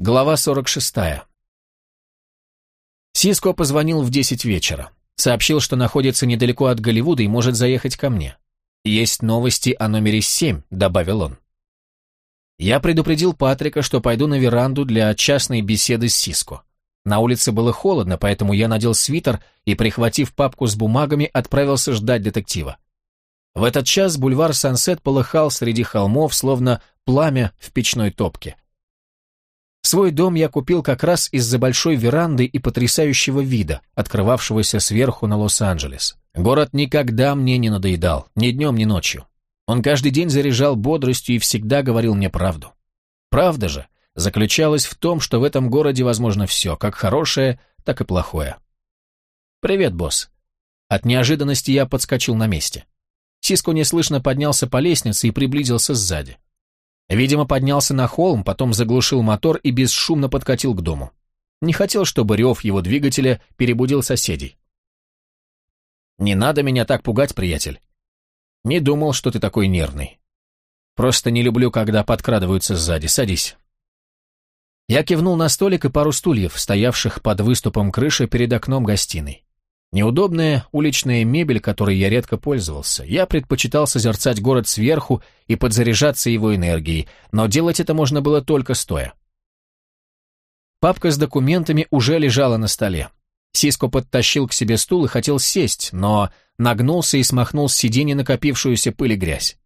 Глава 46. Сиско позвонил в 10 вечера. Сообщил, что находится недалеко от Голливуда и может заехать ко мне. «Есть новости о номере 7», — добавил он. Я предупредил Патрика, что пойду на веранду для частной беседы с Сиско. На улице было холодно, поэтому я надел свитер и, прихватив папку с бумагами, отправился ждать детектива. В этот час бульвар Сансет полыхал среди холмов, словно пламя в печной топке. Свой дом я купил как раз из-за большой веранды и потрясающего вида, открывавшегося сверху на Лос-Анджелес. Город никогда мне не надоедал, ни днем, ни ночью. Он каждый день заряжал бодростью и всегда говорил мне правду. Правда же заключалась в том, что в этом городе возможно все, как хорошее, так и плохое. «Привет, босс». От неожиданности я подскочил на месте. Сиско неслышно поднялся по лестнице и приблизился сзади. Видимо, поднялся на холм, потом заглушил мотор и бесшумно подкатил к дому. Не хотел, чтобы рев его двигателя перебудил соседей. «Не надо меня так пугать, приятель. Не думал, что ты такой нервный. Просто не люблю, когда подкрадываются сзади. Садись». Я кивнул на столик и пару стульев, стоявших под выступом крыши перед окном гостиной. Неудобная уличная мебель, которой я редко пользовался. Я предпочитал созерцать город сверху и подзаряжаться его энергией, но делать это можно было только стоя. Папка с документами уже лежала на столе. Сиско подтащил к себе стул и хотел сесть, но нагнулся и смахнул с сиденья накопившуюся пыль и грязь.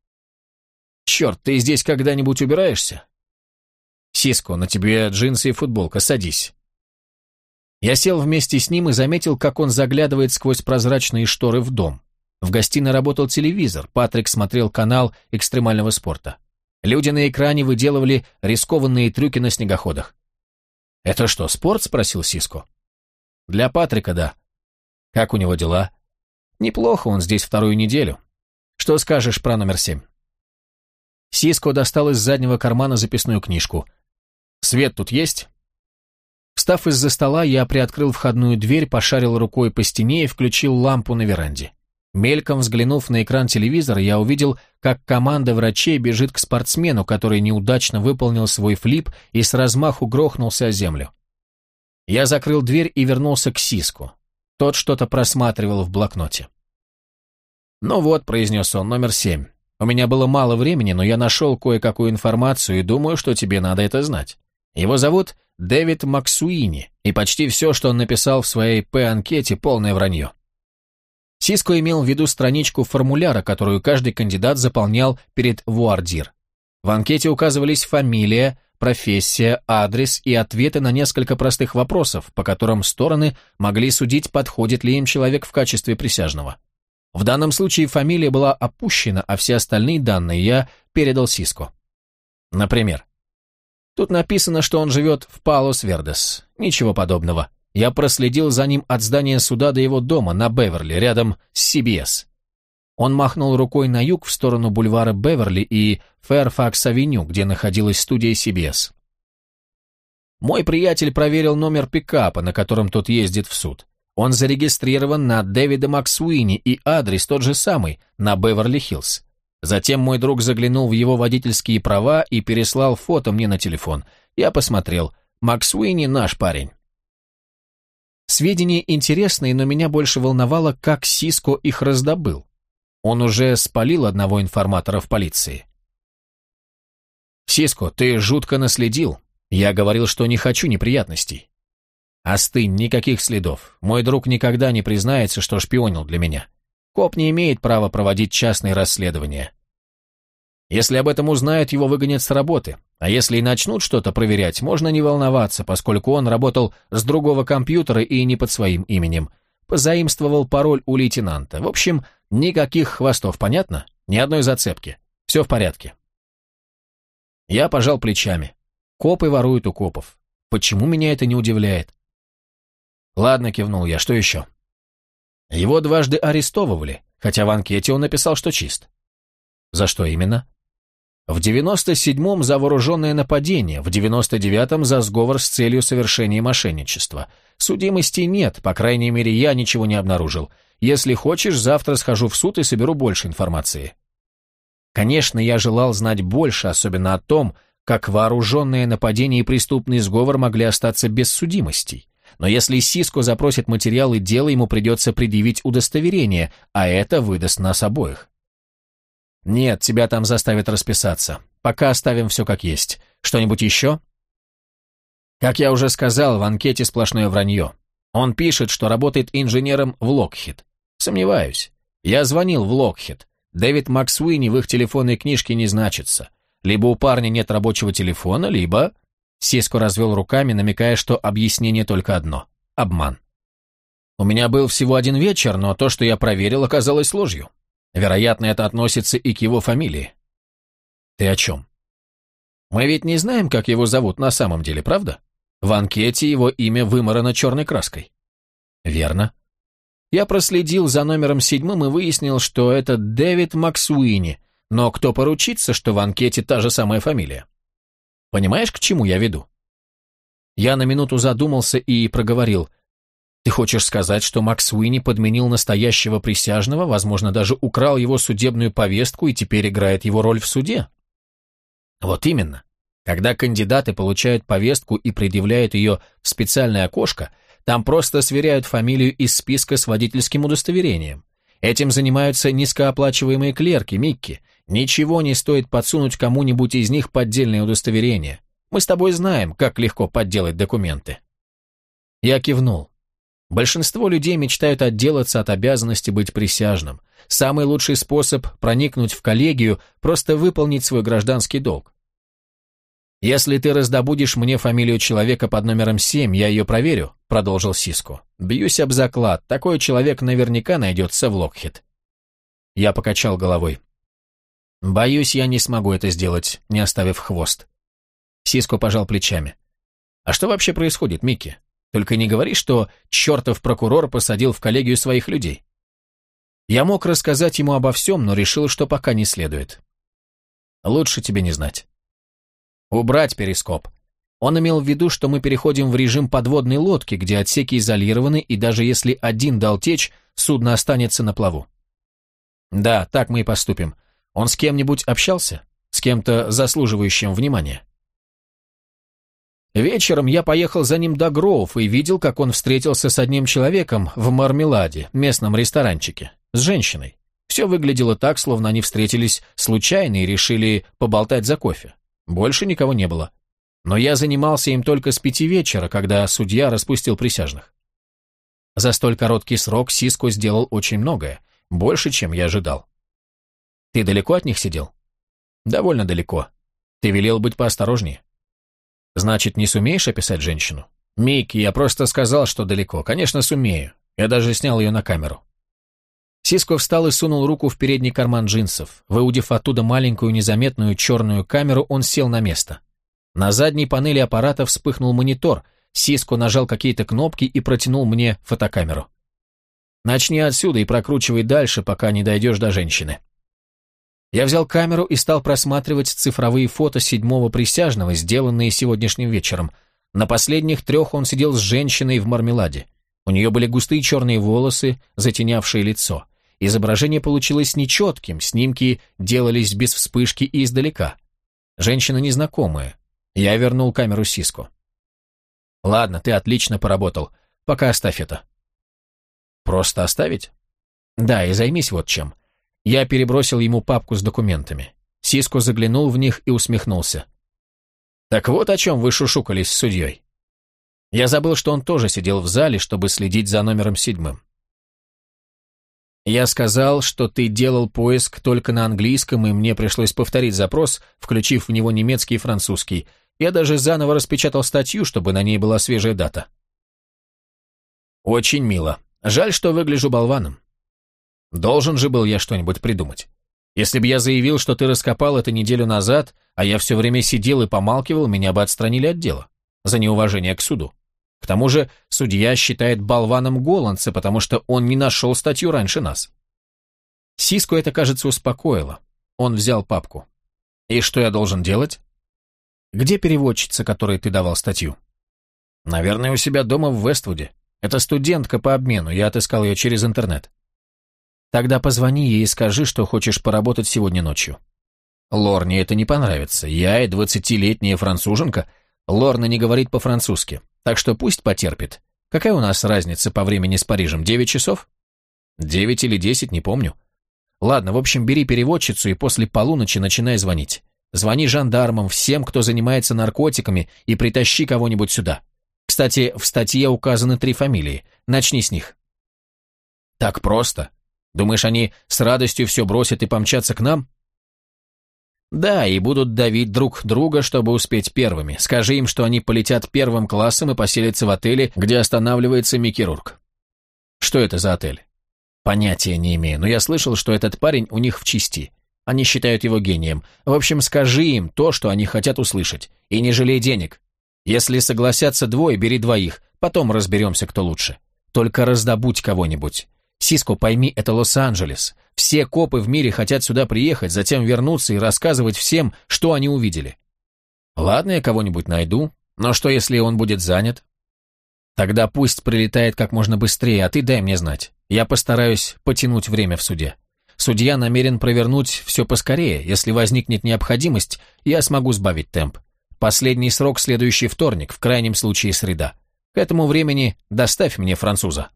«Черт, ты здесь когда-нибудь убираешься?» «Сиско, на тебе джинсы и футболка, садись». Я сел вместе с ним и заметил, как он заглядывает сквозь прозрачные шторы в дом. В гостиной работал телевизор, Патрик смотрел канал экстремального спорта. Люди на экране выделывали рискованные трюки на снегоходах. «Это что, спорт?» — спросил Сиско. «Для Патрика, да». «Как у него дела?» «Неплохо, он здесь вторую неделю. Что скажешь про номер семь?» Сиско достал из заднего кармана записную книжку. «Свет тут есть?» Встав из-за стола, я приоткрыл входную дверь, пошарил рукой по стене и включил лампу на веранде. Мельком взглянув на экран телевизора, я увидел, как команда врачей бежит к спортсмену, который неудачно выполнил свой флип и с размаху грохнулся о землю. Я закрыл дверь и вернулся к Сиску. Тот что-то просматривал в блокноте. «Ну вот», — произнес он, — «номер семь. У меня было мало времени, но я нашел кое-какую информацию и думаю, что тебе надо это знать. Его зовут Дэвид Максуини, и почти все, что он написал в своей П-анкете, полное вранье. Сиско имел в виду страничку формуляра, которую каждый кандидат заполнял перед Вуардир. В анкете указывались фамилия, профессия, адрес и ответы на несколько простых вопросов, по которым стороны могли судить, подходит ли им человек в качестве присяжного. В данном случае фамилия была опущена, а все остальные данные я передал Сиско. Например, Тут написано, что он живет в Палос-Вердес. Ничего подобного. Я проследил за ним от здания суда до его дома на Беверли, рядом с CBS. Он махнул рукой на юг в сторону бульвара Беверли и Фэрфакс-авеню, где находилась студия CBS. Мой приятель проверил номер пикапа, на котором тот ездит в суд. Он зарегистрирован на Дэвида Максуини и адрес тот же самый, на Беверли-Хиллз. Затем мой друг заглянул в его водительские права и переслал фото мне на телефон. Я посмотрел. Макс Уинни наш парень. Сведения интересные, но меня больше волновало, как Сиско их раздобыл. Он уже спалил одного информатора в полиции. «Сиско, ты жутко наследил. Я говорил, что не хочу неприятностей. Остынь, никаких следов. Мой друг никогда не признается, что шпионил для меня. Коп не имеет права проводить частные расследования. Если об этом узнают, его выгонят с работы. А если и начнут что-то проверять, можно не волноваться, поскольку он работал с другого компьютера и не под своим именем. Позаимствовал пароль у лейтенанта. В общем, никаких хвостов, понятно? Ни одной зацепки. Все в порядке. Я пожал плечами. Копы воруют у копов. Почему меня это не удивляет? Ладно, кивнул я, что еще? Его дважды арестовывали, хотя в анкете он написал, что чист. За что именно? В 97-м за вооруженное нападение, в 99-м за сговор с целью совершения мошенничества. Судимости нет, по крайней мере, я ничего не обнаружил. Если хочешь, завтра схожу в суд и соберу больше информации. Конечно, я желал знать больше, особенно о том, как вооруженное нападение и преступный сговор могли остаться без судимостей. Но если Сиско запросит материалы дела, ему придется предъявить удостоверение, а это выдаст нас обоих. Нет, тебя там заставят расписаться. Пока оставим все как есть. Что-нибудь еще? Как я уже сказал, в анкете сплошное вранье. Он пишет, что работает инженером в Локхит. Сомневаюсь. Я звонил в Локхит. Дэвид Максуини в их телефонной книжке не значится. Либо у парня нет рабочего телефона, либо... Сиско развел руками, намекая, что объяснение только одно – обман. У меня был всего один вечер, но то, что я проверил, оказалось ложью. Вероятно, это относится и к его фамилии. Ты о чем? Мы ведь не знаем, как его зовут на самом деле, правда? В анкете его имя вымарано черной краской. Верно. Я проследил за номером седьмым и выяснил, что это Дэвид Максуини, но кто поручится, что в анкете та же самая фамилия? Понимаешь, к чему я веду? Я на минуту задумался и проговорил. Ты хочешь сказать, что Макс Уинни подменил настоящего присяжного, возможно, даже украл его судебную повестку и теперь играет его роль в суде? Вот именно. Когда кандидаты получают повестку и предъявляют ее в специальное окошко, там просто сверяют фамилию из списка с водительским удостоверением. Этим занимаются низкооплачиваемые клерки, Микки. Ничего не стоит подсунуть кому-нибудь из них поддельное удостоверение. Мы с тобой знаем, как легко подделать документы. Я кивнул. Большинство людей мечтают отделаться от обязанности быть присяжным. Самый лучший способ проникнуть в коллегию – просто выполнить свой гражданский долг. «Если ты раздобудешь мне фамилию человека под номером 7, я ее проверю», — продолжил Сиску. «Бьюсь об заклад, такой человек наверняка найдется в Локхит». Я покачал головой. «Боюсь, я не смогу это сделать, не оставив хвост». Сиско пожал плечами. «А что вообще происходит, Микки? Только не говори, что чертов прокурор посадил в коллегию своих людей». Я мог рассказать ему обо всем, но решил, что пока не следует. «Лучше тебе не знать». Убрать перископ. Он имел в виду, что мы переходим в режим подводной лодки, где отсеки изолированы, и даже если один дал течь, судно останется на плаву. Да, так мы и поступим. Он с кем-нибудь общался? С кем-то заслуживающим внимания? Вечером я поехал за ним до Гроув и видел, как он встретился с одним человеком в Мармеладе, местном ресторанчике, с женщиной. Все выглядело так, словно они встретились случайно и решили поболтать за кофе. Больше никого не было. Но я занимался им только с пяти вечера, когда судья распустил присяжных. За столь короткий срок Сиско сделал очень многое, больше, чем я ожидал. Ты далеко от них сидел? Довольно далеко. Ты велел быть поосторожнее. Значит, не сумеешь описать женщину? Микки, я просто сказал, что далеко. Конечно, сумею. Я даже снял ее на камеру. Сиско встал и сунул руку в передний карман джинсов. Выудив оттуда маленькую незаметную черную камеру, он сел на место. На задней панели аппарата вспыхнул монитор. Сиско нажал какие-то кнопки и протянул мне фотокамеру. «Начни отсюда и прокручивай дальше, пока не дойдешь до женщины». Я взял камеру и стал просматривать цифровые фото седьмого присяжного, сделанные сегодняшним вечером. На последних трех он сидел с женщиной в мармеладе. У нее были густые черные волосы, затенявшие лицо. Изображение получилось нечетким, снимки делались без вспышки и издалека. Женщина незнакомая. Я вернул камеру Сиску. «Ладно, ты отлично поработал. Пока оставь это». «Просто оставить?» «Да, и займись вот чем». Я перебросил ему папку с документами. Сиско заглянул в них и усмехнулся. «Так вот о чем вы шушукались с судьей». Я забыл, что он тоже сидел в зале, чтобы следить за номером седьмым. Я сказал, что ты делал поиск только на английском, и мне пришлось повторить запрос, включив в него немецкий и французский. Я даже заново распечатал статью, чтобы на ней была свежая дата. Очень мило. Жаль, что выгляжу болваном. Должен же был я что-нибудь придумать. Если бы я заявил, что ты раскопал это неделю назад, а я все время сидел и помалкивал, меня бы отстранили от дела. За неуважение к суду. К тому же судья считает болваном голландца, потому что он не нашел статью раньше нас. Сиску это, кажется, успокоило. Он взял папку. И что я должен делать? Где переводчица, которой ты давал статью? Наверное, у себя дома в Вествуде. Это студентка по обмену, я отыскал ее через интернет. Тогда позвони ей и скажи, что хочешь поработать сегодня ночью. Лорне это не понравится. Я и двадцатилетняя француженка. Лорна не говорит по-французски, так что пусть потерпит. Какая у нас разница по времени с Парижем? Девять часов? Девять или десять, не помню. Ладно, в общем, бери переводчицу и после полуночи начинай звонить. Звони жандармам, всем, кто занимается наркотиками, и притащи кого-нибудь сюда. Кстати, в статье указаны три фамилии. Начни с них. Так просто? Думаешь, они с радостью все бросят и помчатся к нам? Да, и будут давить друг друга, чтобы успеть первыми. Скажи им, что они полетят первым классом и поселятся в отеле, где останавливается Микки Рурк. Что это за отель? Понятия не имею, но я слышал, что этот парень у них в чести. Они считают его гением. В общем, скажи им то, что они хотят услышать. И не жалей денег. Если согласятся двое, бери двоих. Потом разберемся, кто лучше. Только раздобудь кого-нибудь. Сиско, пойми, это Лос-Анджелес. Все копы в мире хотят сюда приехать, затем вернуться и рассказывать всем, что они увидели. Ладно, я кого-нибудь найду, но что, если он будет занят? Тогда пусть прилетает как можно быстрее, а ты дай мне знать. Я постараюсь потянуть время в суде. Судья намерен провернуть все поскорее. Если возникнет необходимость, я смогу сбавить темп. Последний срок – следующий вторник, в крайнем случае среда. К этому времени доставь мне француза.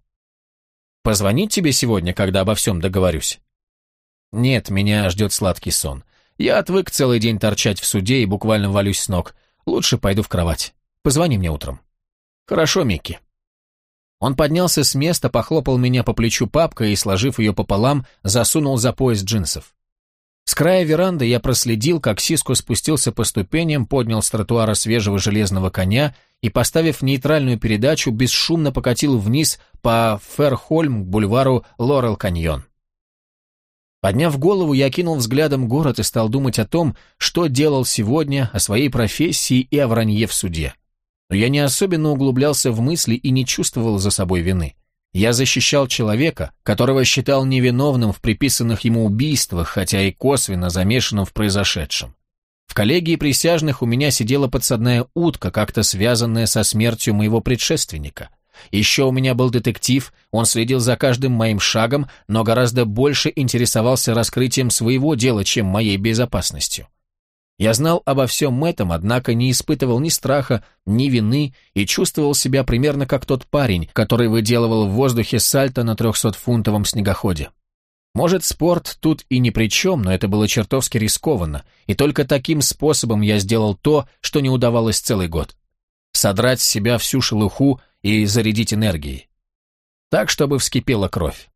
Позвонить тебе сегодня, когда обо всем договорюсь? Нет, меня ждет сладкий сон. Я отвык целый день торчать в суде и буквально валюсь с ног. Лучше пойду в кровать. Позвони мне утром. Хорошо, Микки. Он поднялся с места, похлопал меня по плечу папкой и, сложив ее пополам, засунул за пояс джинсов. С края веранды я проследил, как Сиско спустился по ступеням, поднял с тротуара свежего железного коня и, поставив нейтральную передачу, бесшумно покатил вниз по Ферхольм к бульвару Лорел-Каньон. Подняв голову, я кинул взглядом город и стал думать о том, что делал сегодня, о своей профессии и о вранье в суде но я не особенно углублялся в мысли и не чувствовал за собой вины. Я защищал человека, которого считал невиновным в приписанных ему убийствах, хотя и косвенно замешанным в произошедшем. В коллегии присяжных у меня сидела подсадная утка, как-то связанная со смертью моего предшественника. Еще у меня был детектив, он следил за каждым моим шагом, но гораздо больше интересовался раскрытием своего дела, чем моей безопасностью. Я знал обо всем этом, однако не испытывал ни страха, ни вины и чувствовал себя примерно как тот парень, который выделывал в воздухе сальто на трехсотфунтовом снегоходе. Может, спорт тут и ни при чем, но это было чертовски рискованно, и только таким способом я сделал то, что не удавалось целый год. Содрать с себя всю шелуху и зарядить энергией. Так, чтобы вскипела кровь.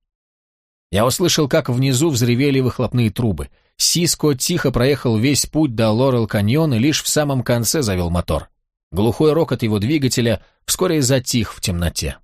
Я услышал, как внизу взревели выхлопные трубы – Сиско тихо проехал весь путь до Лорел-каньон и лишь в самом конце завел мотор. Глухой рокот его двигателя вскоре затих в темноте.